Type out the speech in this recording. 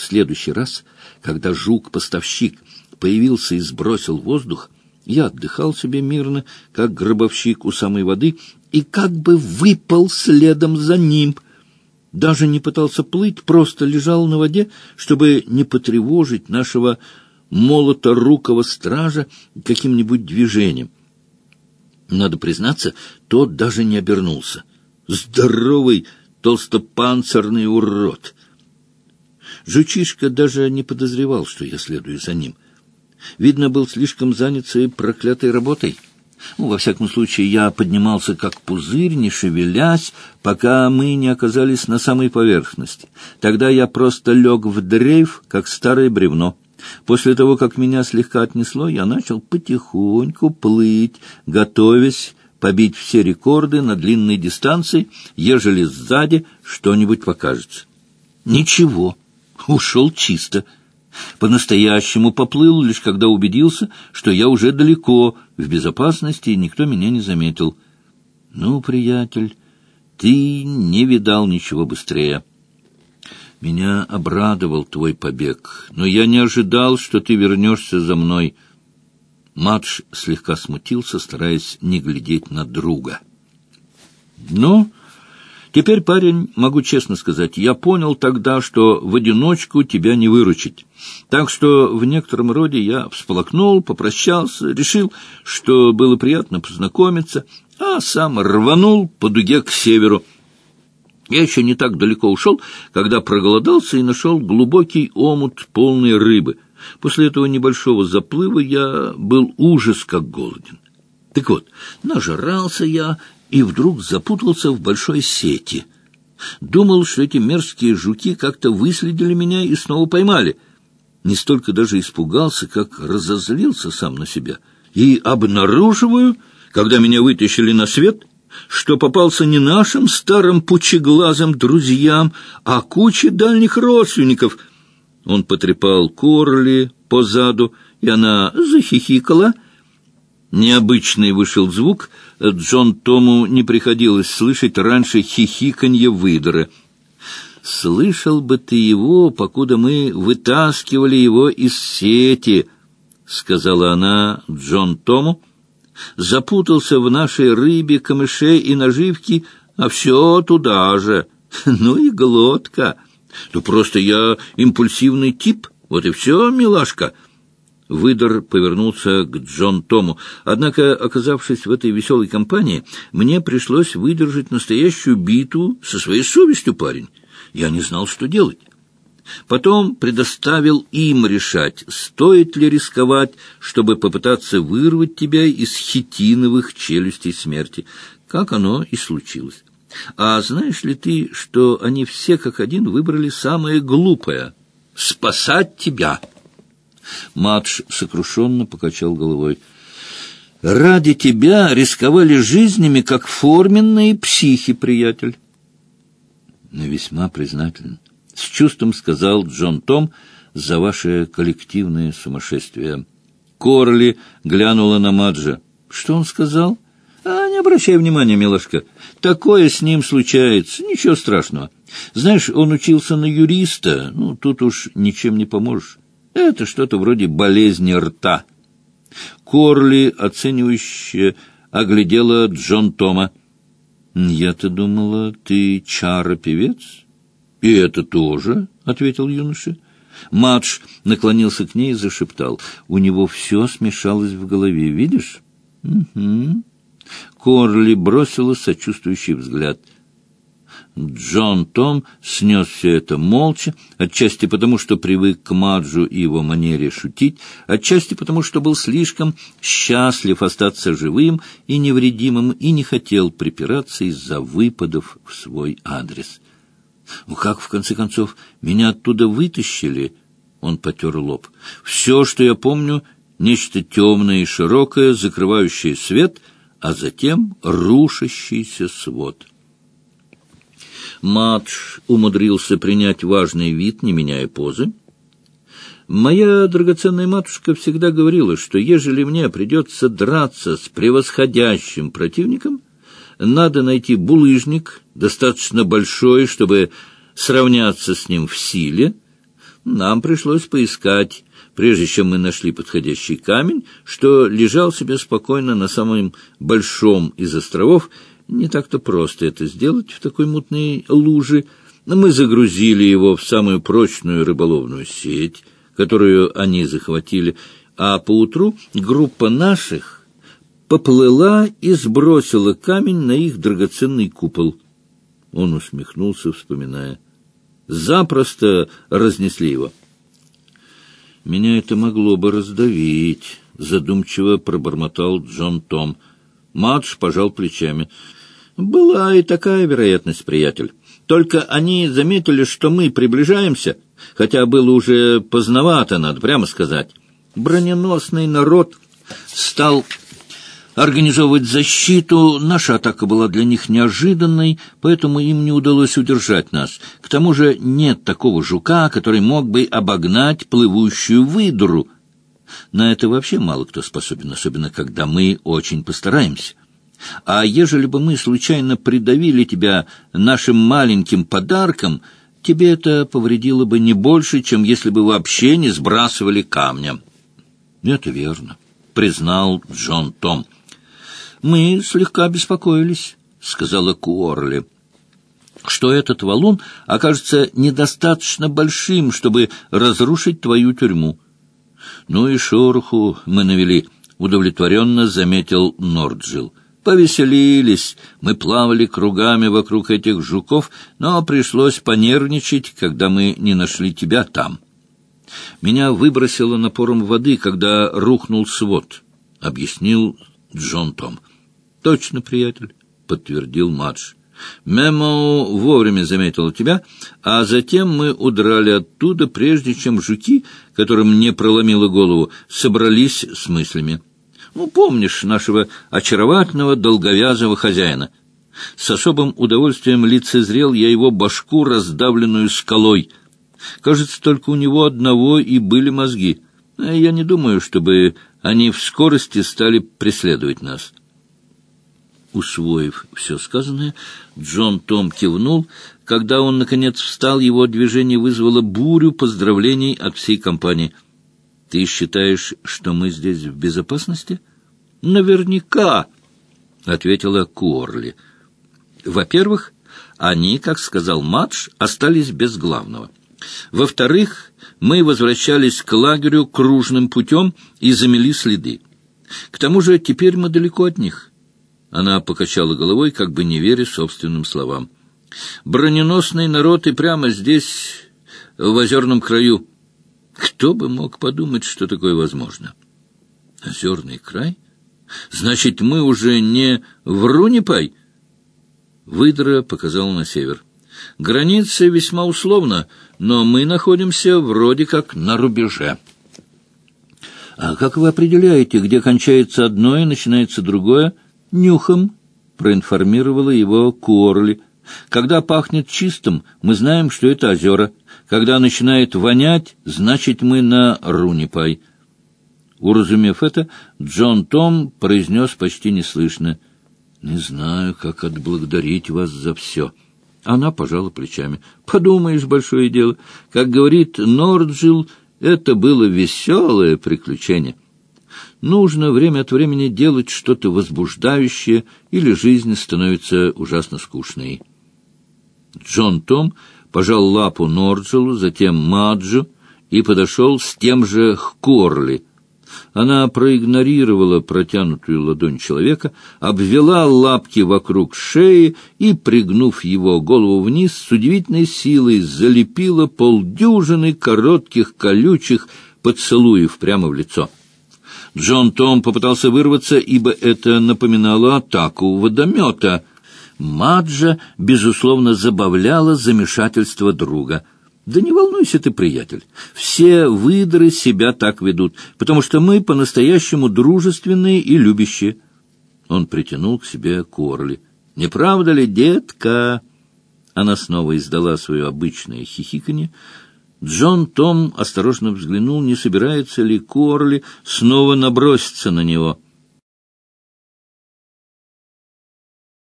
Следующий раз, когда жук-поставщик появился и сбросил воздух, я отдыхал себе мирно, как гробовщик у самой воды, и как бы выпал следом за ним. Даже не пытался плыть, просто лежал на воде, чтобы не потревожить нашего молоторукого стража каким-нибудь движением. Надо признаться, тот даже не обернулся. Здоровый толстопанцирный урод! Жучишка даже не подозревал, что я следую за ним. Видно, был слишком занят своей проклятой работой. Ну, во всяком случае, я поднимался как пузырь, не шевелясь, пока мы не оказались на самой поверхности. Тогда я просто лег в дрейф, как старое бревно. После того, как меня слегка отнесло, я начал потихоньку плыть, готовясь побить все рекорды на длинной дистанции, ежели сзади что-нибудь покажется. Ничего, ушел чисто. По-настоящему поплыл, лишь когда убедился, что я уже далеко, в безопасности, и никто меня не заметил. Ну, приятель, ты не видал ничего быстрее. Меня обрадовал твой побег, но я не ожидал, что ты вернешься за мной. Мадж слегка смутился, стараясь не глядеть на друга. «Ну, теперь, парень, могу честно сказать, я понял тогда, что в одиночку тебя не выручить. Так что в некотором роде я всплакнул, попрощался, решил, что было приятно познакомиться, а сам рванул по дуге к северу. Я еще не так далеко ушел, когда проголодался и нашел глубокий омут полной рыбы — После этого небольшого заплыва я был ужас как голоден. Так вот, нажрался я и вдруг запутался в большой сети. Думал, что эти мерзкие жуки как-то выследили меня и снова поймали. Не столько даже испугался, как разозлился сам на себя. И обнаруживаю, когда меня вытащили на свет, что попался не нашим старым пучеглазым друзьям, а куче дальних родственников — он потрепал Корли по заду, и она захихикала. Необычный вышел звук. Джон Тому не приходилось слышать раньше хихиканье выдора. «Слышал бы ты его, покуда мы вытаскивали его из сети», — сказала она Джон Тому. «Запутался в нашей рыбе, камыше и наживке, а все туда же. Ну и глотка». Ну, просто я импульсивный тип, вот и все, милашка». Выдор повернулся к Джон Тому. Однако, оказавшись в этой веселой компании, мне пришлось выдержать настоящую битву со своей совестью, парень. Я не знал, что делать. Потом предоставил им решать, стоит ли рисковать, чтобы попытаться вырвать тебя из хитиновых челюстей смерти, как оно и случилось. А знаешь ли ты, что они все как один выбрали самое глупое — спасать тебя? Мадж сокрушенно покачал головой. Ради тебя рисковали жизнями, как форменные психи, приятель. Весьма признателен. С чувством сказал Джон Том за ваше коллективное сумасшествие. Корли глянула на Маджа. Что он сказал? — а не обращай внимания, милашка. Такое с ним случается. Ничего страшного. Знаешь, он учился на юриста. Ну, тут уж ничем не поможешь. Это что-то вроде болезни рта. Корли, оценивающе, оглядела Джон Тома. «Я-то думала, ты чара-певец?» «И это тоже», — ответил юноша. Мадж наклонился к ней и зашептал. У него все смешалось в голове. «Видишь?» «Угу». Корли бросила сочувствующий взгляд. Джон Том снес все это молча, отчасти потому, что привык к Маджу и его манере шутить, отчасти потому, что был слишком счастлив остаться живым и невредимым и не хотел припираться из-за выпадов в свой адрес. «Ну как, в конце концов, меня оттуда вытащили?» Он потер лоб. «Все, что я помню, нечто темное и широкое, закрывающее свет — а затем рушащийся свод. Мадж умудрился принять важный вид, не меняя позы. Моя драгоценная матушка всегда говорила, что ежели мне придется драться с превосходящим противником, надо найти булыжник, достаточно большой, чтобы сравняться с ним в силе, Нам пришлось поискать, прежде чем мы нашли подходящий камень, что лежал себе спокойно на самом большом из островов. Не так-то просто это сделать в такой мутной луже. Мы загрузили его в самую прочную рыболовную сеть, которую они захватили, а поутру группа наших поплыла и сбросила камень на их драгоценный купол. Он усмехнулся, вспоминая — запросто разнесли его. «Меня это могло бы раздавить», — задумчиво пробормотал Джон Том. Мадж пожал плечами. «Была и такая вероятность, приятель. Только они заметили, что мы приближаемся, хотя было уже поздновато, надо прямо сказать. Броненосный народ стал организовывать защиту. Наша атака была для них неожиданной, поэтому им не удалось удержать нас. К тому же нет такого жука, который мог бы обогнать плывущую выдру. На это вообще мало кто способен, особенно когда мы очень постараемся. А ежели бы мы случайно придавили тебя нашим маленьким подарком, тебе это повредило бы не больше, чем если бы вообще не сбрасывали камнем. — Это верно, — признал Джон Том. Мы слегка беспокоились, — сказала Куорли, — что этот валун окажется недостаточно большим, чтобы разрушить твою тюрьму. Ну и шороху мы навели, — удовлетворенно заметил Норджил. Повеселились, мы плавали кругами вокруг этих жуков, но пришлось понервничать, когда мы не нашли тебя там. Меня выбросило напором воды, когда рухнул свод, — объяснил Джон Том. — Точно, приятель, — подтвердил Мадж. — Мемо вовремя заметил тебя, а затем мы удрали оттуда, прежде чем жуки, которым не проломило голову, собрались с мыслями. Ну, помнишь нашего очаровательного долговязого хозяина? С особым удовольствием лицезрел я его башку, раздавленную скалой. Кажется, только у него одного и были мозги. А я не думаю, чтобы они в скорости стали преследовать нас. Усвоив все сказанное, Джон Том кивнул. Когда он, наконец, встал, его движение вызвало бурю поздравлений от всей компании. — Ты считаешь, что мы здесь в безопасности? — Наверняка, — ответила Куорли. — Во-первых, они, как сказал Мадж, остались без главного. Во-вторых, мы возвращались к лагерю кружным путем и замели следы. К тому же теперь мы далеко от них. Она покачала головой, как бы не веря собственным словам. Броненосный народ и прямо здесь, в озерном краю. Кто бы мог подумать, что такое возможно? Озерный край? Значит, мы уже не в Рунипай? Выдра показал на север. Граница весьма условна, но мы находимся вроде как на рубеже. А как вы определяете, где кончается одно и начинается другое? — «Нюхом», — проинформировала его Куорли. «Когда пахнет чистым, мы знаем, что это озера. Когда начинает вонять, значит, мы на Рунипай». Уразумев это, Джон Том произнес почти неслышно. «Не знаю, как отблагодарить вас за все». Она пожала плечами. «Подумаешь, большое дело. Как говорит Норджилл, это было веселое приключение». Нужно время от времени делать что-то возбуждающее, или жизнь становится ужасно скучной. Джон Том пожал лапу Норджелу, затем Маджу и подошел с тем же к Корли. Она проигнорировала протянутую ладонь человека, обвела лапки вокруг шеи и, пригнув его голову вниз, с удивительной силой залепила полдюжины коротких колючих поцелуев прямо в лицо. Джон Том попытался вырваться, ибо это напоминало атаку водомета. Маджа, безусловно, забавляла замешательство друга. «Да не волнуйся ты, приятель, все выдры себя так ведут, потому что мы по-настоящему дружественные и любящие». Он притянул к себе Корли. «Не правда ли, детка?» Она снова издала свое обычное хихиканье, Джон Том осторожно взглянул, не собирается ли Корли снова наброситься на него —